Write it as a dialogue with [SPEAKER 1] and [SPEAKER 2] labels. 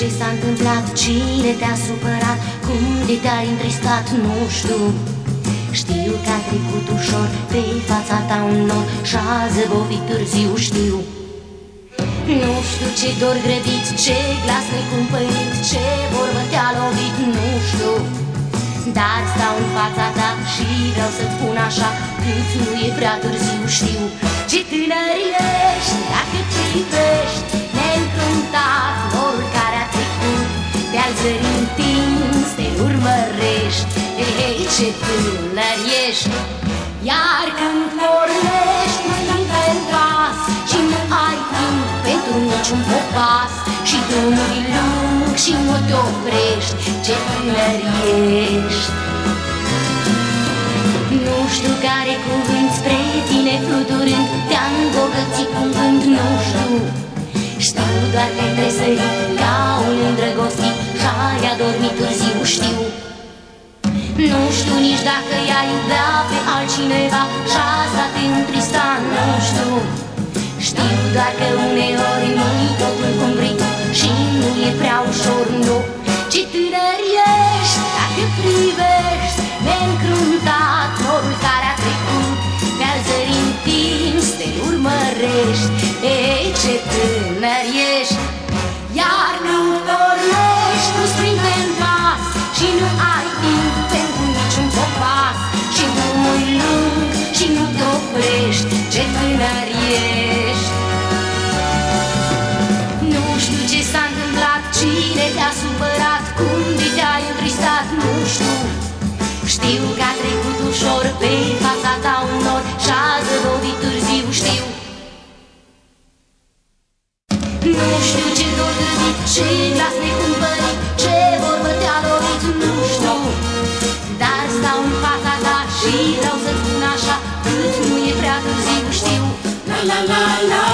[SPEAKER 1] ce s-a întâmplat, cine te-a supărat, cum de te-a întristat, nu știu. Știu că a trecut ușor pe fața ta un nor și a zăbovit târziu, știu. Nu știu ce dor grăbit, ce glas necumpănit Ce vorbă te-a lovit, nu știu. Dar stau în fața ta și vreau să-ți spun așa Cât nu e prea târziu, știu. Ce tânăr ești, dacă privești Neîncântat norul care a trecut De-al zării întins, te urmărești. Hei, hei, ce tânăr ești. Iar când pornești, pentru niciun popas Și drumul e lung și nu te oprești Ce tânăr ești. Nu știu care cuvânt spre tine fluturând Te-a îmbogățit cu gând, nu știu. Știu doar că ai tresărit ca un îndrăgostit Și ai adormit târziu, știu. Nu știu nici dacă i-a iubea pe altcineva Și asta te întrista, nu știu. Știu doar că uneori e prea ușor, nu. Ce tânăr ești dacă privești Neîncruntat norul care a trecut Pe-al zării întins te urmărești Știu că a trecut ușor Pe fața ta un nor Și-a zăbovit târziu Știu. Nu știu ce dor grăbit Ce glas necumpărit Ce vorbă te-a lovit Nu știu. Dar stau în fața ta Și vreau să-ți spun așa Cât nu e prea târziu Știu.
[SPEAKER 2] La la la la la la la la